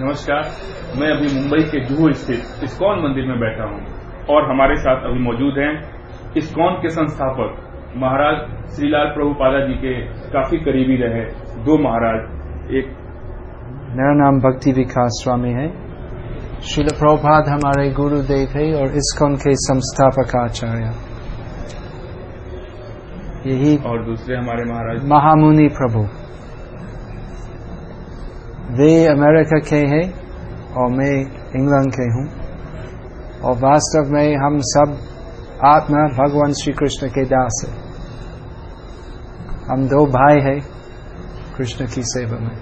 नमस्कार मैं अभी मुंबई के जुहू स्थित इस्कॉन मंदिर में बैठा हूँ और हमारे साथ अभी मौजूद हैं इस्कॉन के संस्थापक महाराज श्रीलाल प्रभुपादा जी के काफ़ी करीबी रहे दो महाराज। एक मेरा नाम भक्ति विकास स्वामी है। शिल प्रभुपाद हमारे गुरुदेव है और इस्कॉन के संस्थापक आचार्य। यही और दूसरे हमारे महाराज महामुनि प्रभु। वे अमेरिका के हैं और मैं इंग्लैंड के हूँ। और वास्तव में हम सब आत्मा भगवान श्री कृष्ण के दास है। हम दो भाई हैं कृष्ण की सेवा में।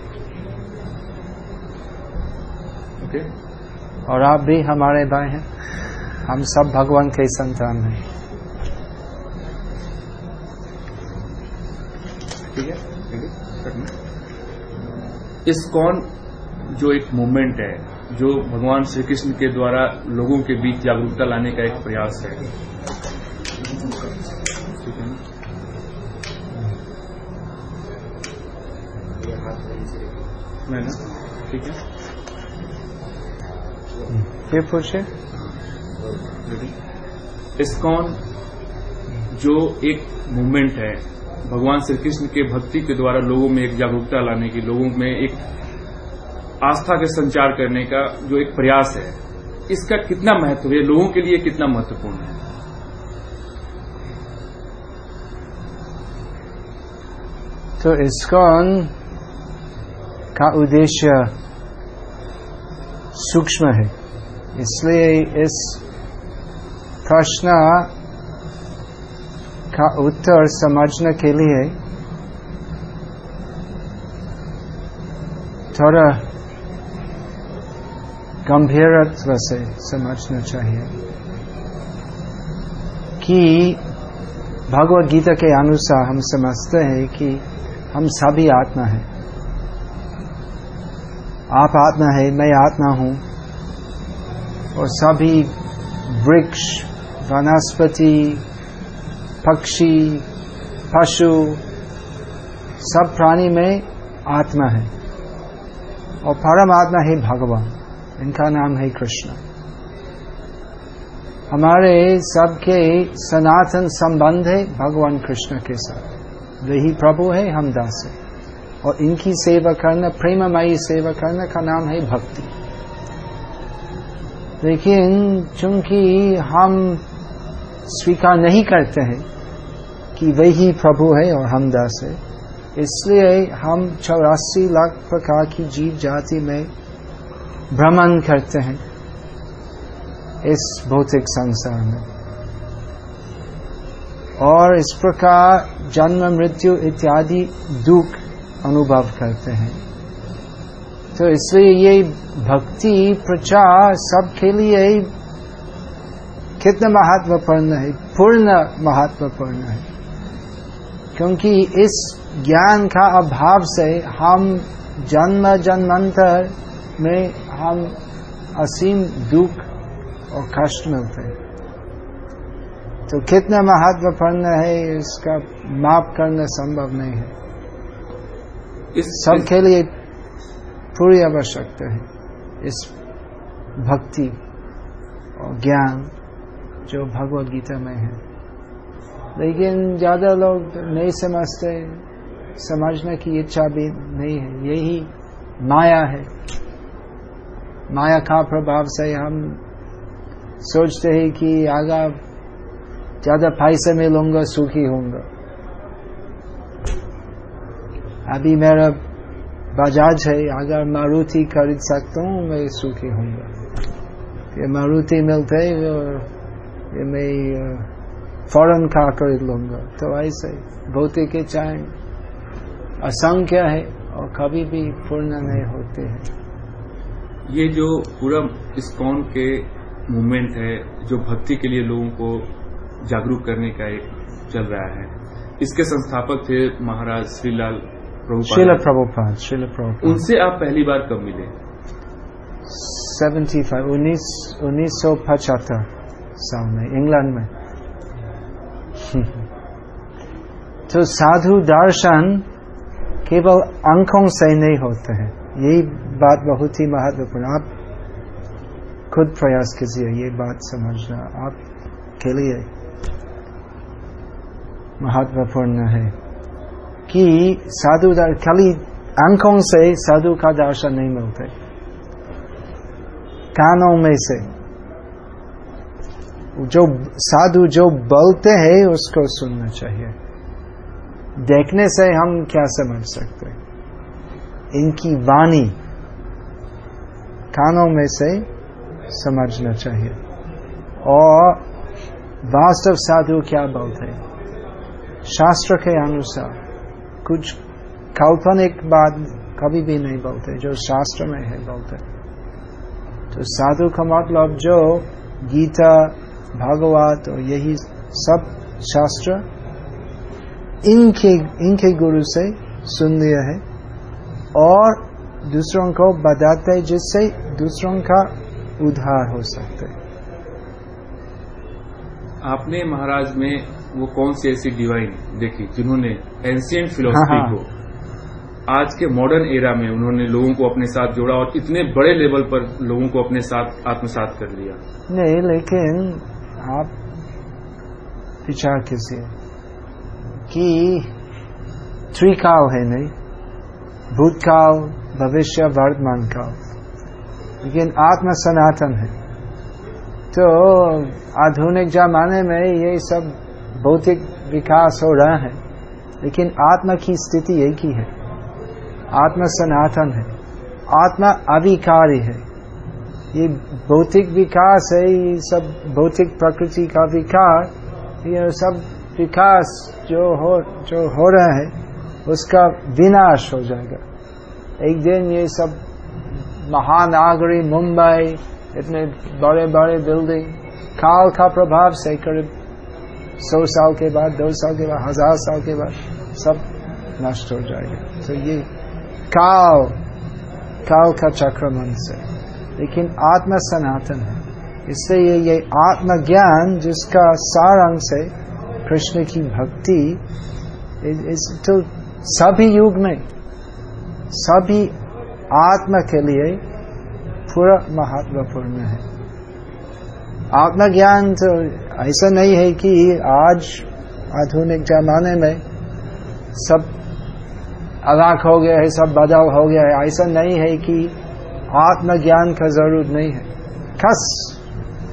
ओके और आप भी हमारे भाई हैं। हम सब भगवान के संतान हैं ठीक है ठीक है करना। इस्कॉन जो एक मूवमेंट है जो भगवान श्री कृष्ण के द्वारा लोगों के बीच जागरूकता लाने का एक प्रयास है। ठीक है? है रेडी इस्कॉन जो एक मूवमेंट है भगवान श्री कृष्ण के भक्ति के द्वारा लोगों में एक जागरूकता लाने की, लोगों में एक आस्था के संचार करने का जो एक प्रयास है, इसका कितना महत्व है? लोगों के लिए कितना महत्वपूर्ण है? तो इसकॉन का उद्देश्य सूक्ष्म है, इसलिए इस प्रश्न का उत्तर समझने के लिए थोड़ा गंभीरत्व से समझना चाहिए कि भगवत गीता के अनुसार हम समझते हैं कि हम सभी आत्मा है। आप आत्मा है, मैं आत्मा हूँ। और सभी वृक्ष, वनस्पति पक्षी, पशु, सब प्राणी में आत्मा है। और परमात्मा है भगवान। इनका नाम है कृष्ण। हमारे सबके सनातन संबंध है भगवान कृष्ण के साथ। वही प्रभु है, हम दास है। और इनकी सेवा करना, प्रेममयी सेवा करना का नाम है भक्ति। लेकिन चूँकि हम स्वीकार नहीं करते हैं कि वही प्रभु है और हम दास है। इसलिए हम चौरासी लाख प्रकार की जीव जाति में भ्रमण करते हैं। इस भौतिक संसार में। और इस प्रकार जन्म, मृत्यु इत्यादि दुख अनुभव करते हैं। तो इसलिए ये भक्ति प्रचार सबके लिए कितना महत्वपूर्ण है, पूर्ण महत्वपूर्ण है। क्योंकि इस ज्ञान का अभाव से हम जन्म जन्मांतर में हम असीम दुख और कष्ट मिलते हैं। तो कितना महत्वपूर्ण है इसका माप करना संभव नहीं है। इस सबके लिए पूरी आवश्यकता है। इस भक्ति और ज्ञान जो भगवत गीता में है। लेकिन ज़्यादा लोग नहीं समझते, समझने की इच्छा भी नहीं है। यही माया है। माया का प्रभाव से हम सोचते हैं कि आगा ज़्यादा पैसे मिलूँगा, सुखी होऊँगा। अभी मेरा बजाज है अगर मारुति खरीद सकता हूँ, मैं सुखी होऊँगा। ये मारुति मिलते मैं फ़ौरन कार खरीद लूँगा तो ऐसे भौतिक इच्छाएँ असंख्य है? और कभी भी पूर्ण नहीं होते हैं। ये जो पूरा इस्कॉन के मूवमेंट है जो भक्ति के लिए लोगों को जागरूक करने का एक चल रहा है इसके संस्थापक थे महाराज श्रीलाल शिल प्रभुपाद शिल प्रभुपाद। उनसे आप पहली बार कब मिले? सेवेंटी फाइव उन्नीस उन्नीस सौ पचहत्तर साल में इंग्लैंड में। तो साधु दर्शन केवल अंकों से नहीं होते हैं। यही बात बहुत ही महत्वपूर्ण। आप खुद प्रयास कीजिए ये बात समझना। आप के लिए महत्वपूर्ण है कि साधु खाली अंकों से साधु का दर्शन नहीं मिलते। कानों में से। जो साधु जो बोलते हैं, उसको सुनना चाहिए। देखने से हम क्या समझ सकते इनकी वाणी कानों में से समझना चाहिए। और वास्तव साधु क्या बोलते हैं? शास्त्र के अनुसार कुछ काल्पनिक बात कभी भी नहीं बोलते, जो शास्त्र में है बोलते तो साधु का मतलब जो गीता भागवत और यही सब शास्त्र इनके इनके गुरु से सुन लिया है। और दूसरों को बताते जिससे दूसरों का उद्धार हो सकते आपने महाराज में वो कौन सी ऐसी डिवाइन देखी जिन्होंने एंशियंट फिलोसफी हाँ, हाँ। को आज के मॉडर्न एरा में उन्होंने लोगों को अपने साथ जोड़ा और इतने बड़े लेवल पर लोगों को अपने साथ आत्मसात कर लिया? नहीं लेकिन आप विचार कीजिए कि त्रिकाल है नहीं, भूतकाल, भविष्य वर्तमान काल लेकिन आत्मा सनातन है। तो आधुनिक जमाने में ये सब भौतिक विकास हो रहा है, लेकिन आत्मा की स्थिति एक ही है। आत्मा सनातन है। आत्मा अविकारी है। ये भौतिक विकास है, ये सब भौतिक प्रकृति का विकार ये सब विकास जो हो जो हो रहा है, उसका विनाश हो जाएगा। एक दिन ये सब महानागरी मुंबई, इतने बड़े बड़े बिल्डिंग काल का प्रभाव से करीब सौ साल के बाद, दो साल के बाद, हज़ार साल के बाद सब नष्ट हो जाएगा। तो ये काल काल का चक्रमण से। लेकिन आत्मा सनातन है। इससे ये ये आत्मज्ञान जिसका सारांश है, कृष्ण की भक्ति, इस तो सभी युग में, सभी आत्मा के लिए पूरा महत्वपूर्ण है। आत्मज्ञान तो ऐसा नहीं है कि आज आधुनिक जमाने में सब अलग हो गया है, सब बदल हो गया है। ऐसा नहीं है कि आत्मज्ञान का ज़रूरत नहीं है। खस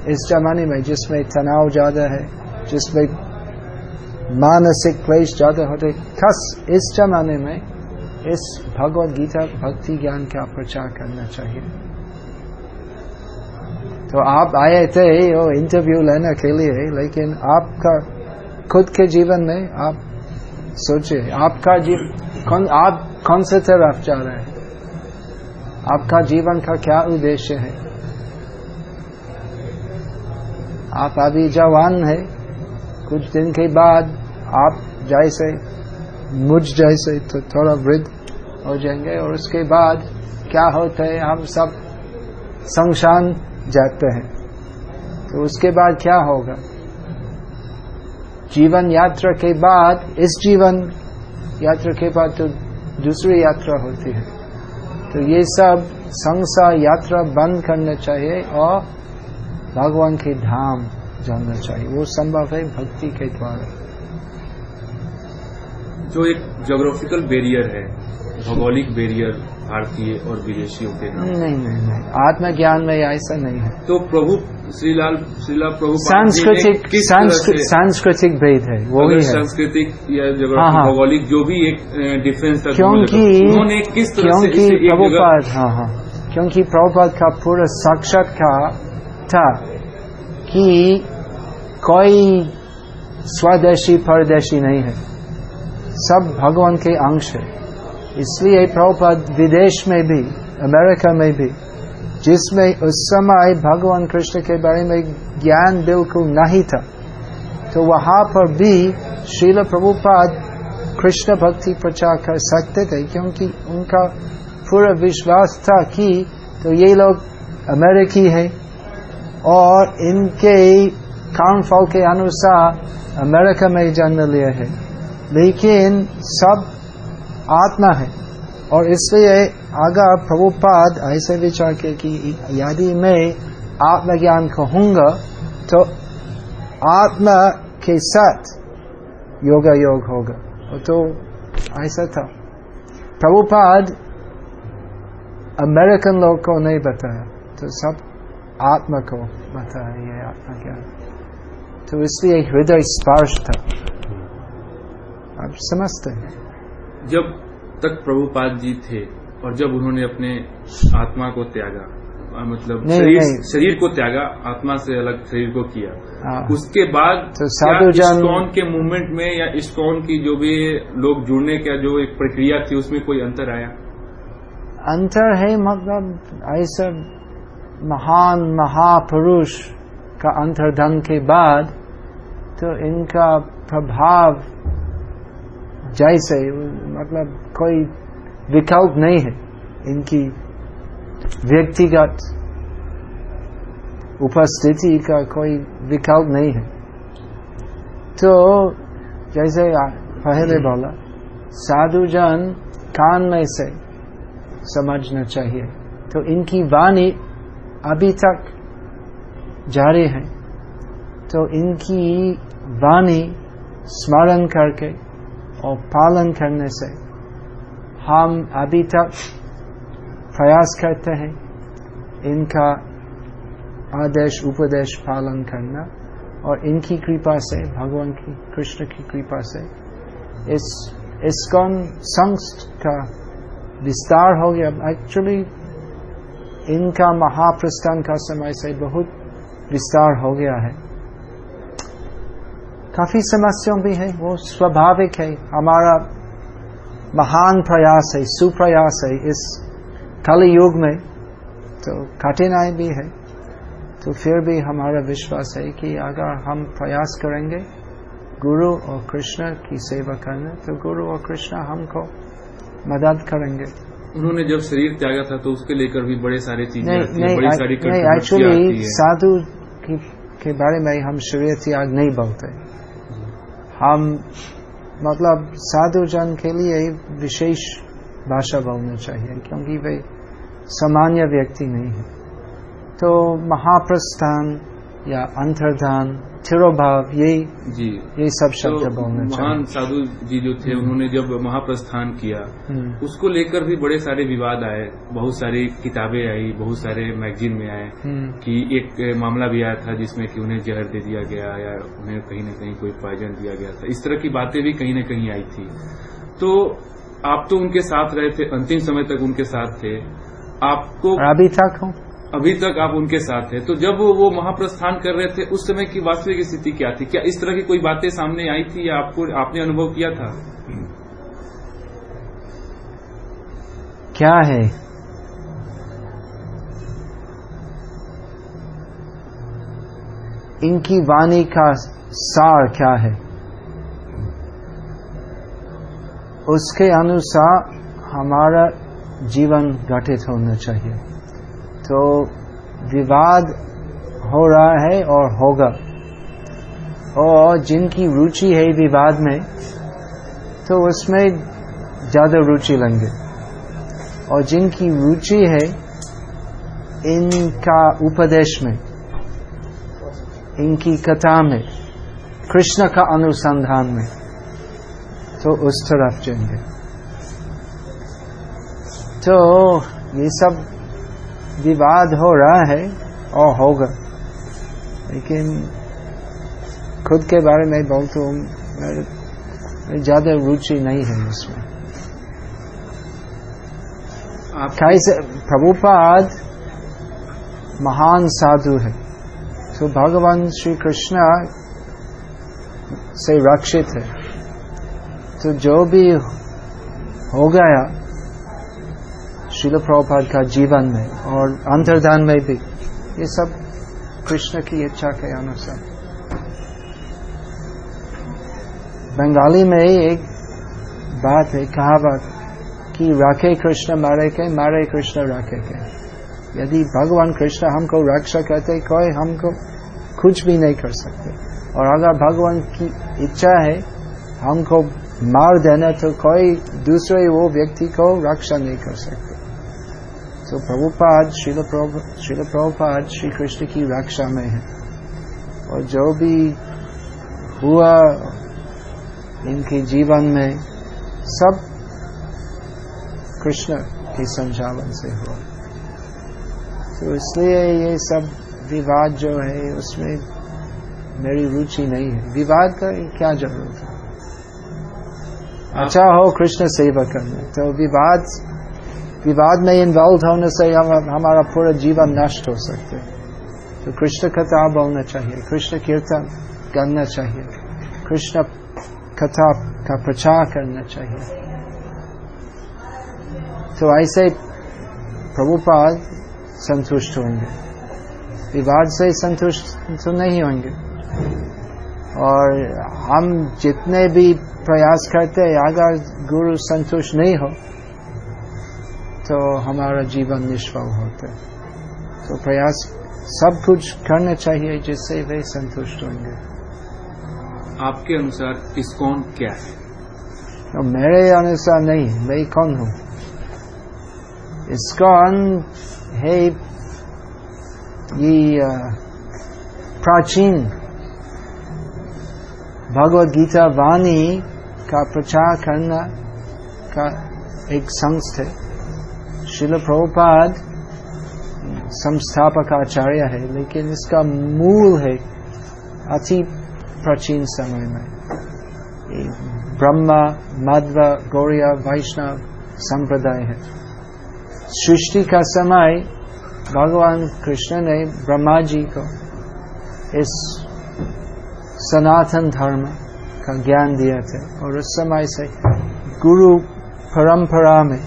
इस जमाने में जिसमें तनाव ज़्यादा है, जिसमें मानसिक क्लेश ज़्यादा होते खस इस जमाने में इस भगवत गीता भक्ति ज्ञान का प्रचार करना चाहिए। तो आप आए थे, वो इंटरव्यू लेने के लिए, लेकिन आपका खुद के जीवन में आप सोचे आपका जीवन कौन, आप कौन से तरफ़ जा रहे हैं? आपका जीवन का क्या उद्देश्य है? आप अभी जवान है। कुछ दिन के बाद आप जैसे, मुझ जैसे तो थोड़ा वृद्ध हो जाएँगे और उसके बाद क्या होता है, हम सब संशान जाते हैं। तो उसके बाद क्या होगा? जीवन यात्रा के बाद, इस जीवन यात्रा के बाद तो दूसरी यात्रा होती है। तो ये सब संसार यात्रा बंद करना चाहिए और भगवान के धाम जाना चाहिए। वो संभव है भक्ति के द्वारा। जो एक जोग्राफिकल बैरियर है भौगोलिक बैरियर भारतीय और विदेशियों के नाम नहीं नहीं नहीं। आत्मज्ञान में ऐसा नहीं है। तो प्रभु श्रीलाल श्रीला प्रभु सांस्कृतिक सांस्कृतिक भेद है वो भी है। सांस्कृतिक या हाँ, हाँ, भौगोलिक जो भी एक डिफरेंस क्योंकि उन्होंने किस तरह क्योंकि प्रभुपाद हाँ हाँ। क्योंकि प्रभुपाद का पूरा साक्षात्कार था कि कोई स्वदेशी परदेशी नहीं है। सब भगवान के अंश है। इसलिए प्रभुपद विदेश में भी, अमेरिका में भी, जिसमें उस समय भगवान कृष्ण के बारे में ज्ञान बिल्कुल नहीं था तो वहाँ पर भी श्रील प्रभुपाद कृष्ण भक्ति प्रचार कर सकते थे, क्योंकि उनका पूरा विश्वास था कि तो ये लोग अमेरिकी है, और इनके काम फल के अनुसार अमेरिका में जन्म लिया है। लेकिन सब आत्मा है। और इसलिए अगर प्रभुपाद, ऐसे विचार के कि यदि मैं आत्मज्ञान कहूँगा तो आत्मा के साथ योगा योग होगा। तो ऐसा था। प्रभुपाद अमेरिकन लोग को नहीं बताया। तो सब आत्मा को बताया ये आत्मा ज्ञान तो इसलिए हृदय स्पर्श था। आप समझते हैं। जब तक प्रभुपाद जी थे और जब उन्होंने अपने आत्मा को त्यागा मतलब नहीं, शरीर नहीं। शरीर को त्यागा आत्मा से अलग शरीर को किया हाँ। उसके बाद तो साधु जन- इस्कॉन के मूवमेंट में या इस्कॉन की जो भी लोग जुड़ने का जो एक प्रक्रिया थी उसमें कोई अंतर आया अंतर है मतलब ऐसा महान महापुरुष का अंतर्धन के बाद तो इनका प्रभाव जैसे मतलब कोई विकल्प नहीं है इनकी व्यक्तिगत उपस्थिति का कोई विकल्प नहीं है। तो जैसे पहले बोला साधु जन कान में से समझना चाहिए। तो इनकी वाणी अभी तक जारी है। तो इनकी वाणी स्मरण करके और पालन करने से हम अभी तक प्रयास करते हैं इनका आदेश, उपदेश पालन करना और इनकी कृपा से, भगवान की, कृष्ण की कृपा से इस, इसकॉन संस्थ का विस्तार हो गया। एक्चुअली इनका महाप्रस्थान का समय से बहुत विस्तार हो गया है। काफ़ी समस्याओं भी है वो स्वाभाविक है। हमारा महान प्रयास है सुप्रयास है इस कल युग में। तो कठिनाई भी है तो फिर भी हमारा विश्वास है कि अगर हम प्रयास करेंगे गुरु और कृष्ण की सेवा करने तो गुरु और कृष्ण हमको मदद करेंगे। उन्होंने जब शरीर त्यागा था तो उसके लेकर भी बड़े सारे चीज़ें नहीं आती नहीं बड़ी सारी नहीं एक्चुअली साधु की, के बारे में हम शरीर त्याग नहीं बोलते। हम मतलब साधु जन के लिए विशेष भाषा बोलना चाहिए, क्योंकि वे सामान्य व्यक्ति नहीं है। तो महाप्रस्थान या अंतर्धान थिरोभाव यही जी। यही सब शब्द तो बोलना महान साधु जी जो थे उन्होंने जब महाप्रस्थान किया हम्म, उसको लेकर भी बड़े सारे विवाद आए। बहुत सारी किताबें आई बहुत सारे मैगजीन में आए हम्म, कि एक मामला भी आया था जिसमें कि उन्हें जहर दे दिया गया या उन्हें कहीं न कहीं कोई पॉइजन दिया गया था। इस तरह की बातें भी कहीं न कहीं आई थी। तो आप तो उनके साथ रहे थे अंतिम समय तक उनके साथ थे। आपको अभी तक हूँ। अभी तक आप उनके साथ थे तो जब वो महाप्रस्थान कर रहे थे, उस समय की वास्तविक स्थिति क्या थी? क्या इस तरह की कोई बातें सामने आई थी या आपको, आपने अनुभव किया था? क्या है? इनकी वाणी का सार क्या है? उसके अनुसार हमारा जीवन गठित होना चाहिए। तो विवाद हो रहा है और होगा। और जिनकी रुचि है विवाद में तो उसमें ज़्यादा रुचि लेंगे। और जिनकी रुचि है इनका उपदेश में, इनकी कथा में, कृष्ण का अनुसंधान में तो उस तरफ़ जाएँगे। तो ये सब विवाद हो रहा है और होगा। लेकिन खुद के बारे में बोलते हूँ ज़्यादा रुचि नहीं है उसमें आप कैसे प्रभुपाद महान साधु है। तो भगवान श्री कृष्ण से रक्षित है। तो जो भी हो गया शिल प्रभुपाद का जीवन में और अंतर्धान में भी ये सब कृष्ण की इच्छा के अनुसार बंगाली में एक बात है कहावत कि राखे कृष्ण मारे के मारे कृष्ण राखे के यदि भगवान कृष्ण हमको रक्षा करते कोई हमको कुछ भी नहीं कर सकते और अगर भगवान की इच्छा है हमको मार देना तो कोई दूसरे वो व्यक्ति को रक्षा नहीं कर सकते तो प्रभुपाद शिल शिल प्रभुपाद, श्री कृष्ण की रक्षा में है। और जो भी हुआ इनके जीवन में, सब कृष्ण के संचालन से हुआ। तो इसलिए ये सब विवाद जो है, उसमें मेरी रुचि नहीं है। विवाद का क्या ज़रूरत है? अच्छा हो कृष्ण सेवा करना तो विवाद विवाद में इन्वॉल्व होने से हम हमारा पूरा जीवन नष्ट हो सकते तो कृष्ण कथा बोलना चाहिए कृष्ण कीर्तन करना चाहिए कृष्ण कथा का प्रचार करना चाहिए तो ऐसे प्रभुपाद संतुष्ट होंगे विवाद से संतुष्ट तो नहीं होंगे और हम जितने भी प्रयास करते हैं अगर गुरु संतुष्ट नहीं हो तो हमारा जीवन निष्फल होता। है तो प्रयास सब कुछ करना चाहिए जिससे वे संतुष्ट होंगे। आपके अनुसार इसकौन क्या है? तो मेरे अनुसार नहीं मैं कौन हूँ? इसकौन है ये प्राचीन भगवत गीता वाणी का प्रचार करना का एक संस्थ है। शिल प्रभुपाद संस्थापक आचार्य है लेकिन इसका मूल है अति प्राचीन समय में ब्रह्मा मध्व गौरिया वैष्णव संप्रदाय है सृष्टि का समय भगवान कृष्ण ने ब्रह्मा जी को इस सनातन धर्म का ज्ञान दिया था और उस समय से गुरु परंपरा में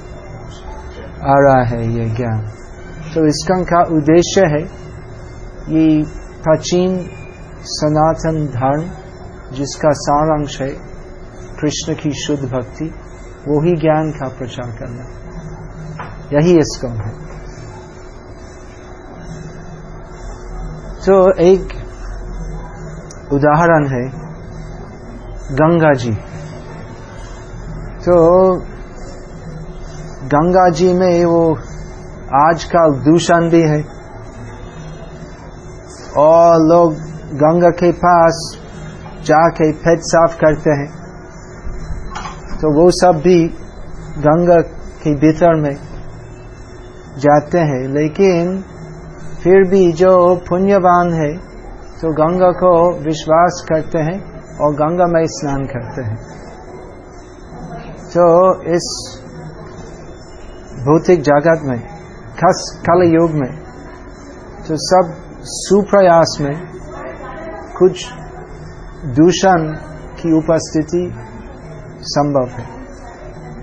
आ रहा है ये ज्ञान। तो इसका का उद्देश्य है ये प्राचीन सनातन धर्म जिसका सारांश है कृष्ण की शुद्ध भक्ति वो ही ज्ञान का प्रचार करना। यही इसका है। तो एक उदाहरण है गंगा जी। तो गंगा जी में वो आजकल दूषण भी है। और लोग गंगा के पास जाके पेट साफ़ करते हैं। तो वो सब भी गंगा के भीतर में जाते हैं। लेकिन फिर भी जो पुण्यवान है तो गंगा को विश्वास करते हैं और गंगा में स्नान करते हैं। तो इस भौतिक जगत में, खास कल युग में तो सब सुप्रयास में कुछ दूषण की उपस्थिति संभव है।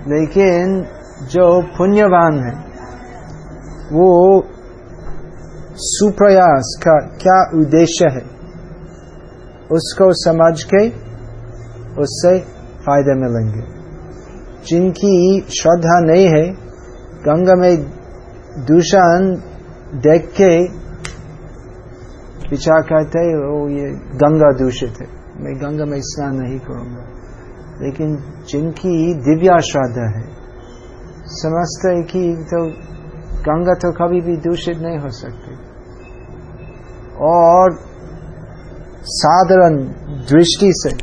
लेकिन जो पुण्यवान है, वो सुप्रयास का क्या उद्देश्य है, उसको समझ के उससे फ़ायदे मिलेंगे। जिनकी श्रद्धा नहीं है गंगा में दूषण देख के विचार करते वो ये गंगा दूषित है। मैं गंगा में स्नान नहीं करूँगा। लेकिन जिनकी दिव्या श्रद्धा है, समझते है कि तो गंगा तो कभी भी दूषित नहीं हो सकती। और साधारण दृष्टि से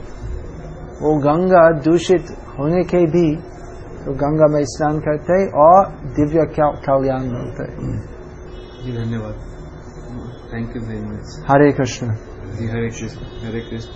वो गंगा दूषित होने के भी तो गंगा में स्नान करते और दिव्य कल्याण मिलते। जी धन्यवाद। Thank you very much Hare Krishna. Ji Hare Krishna. Hare Krishna.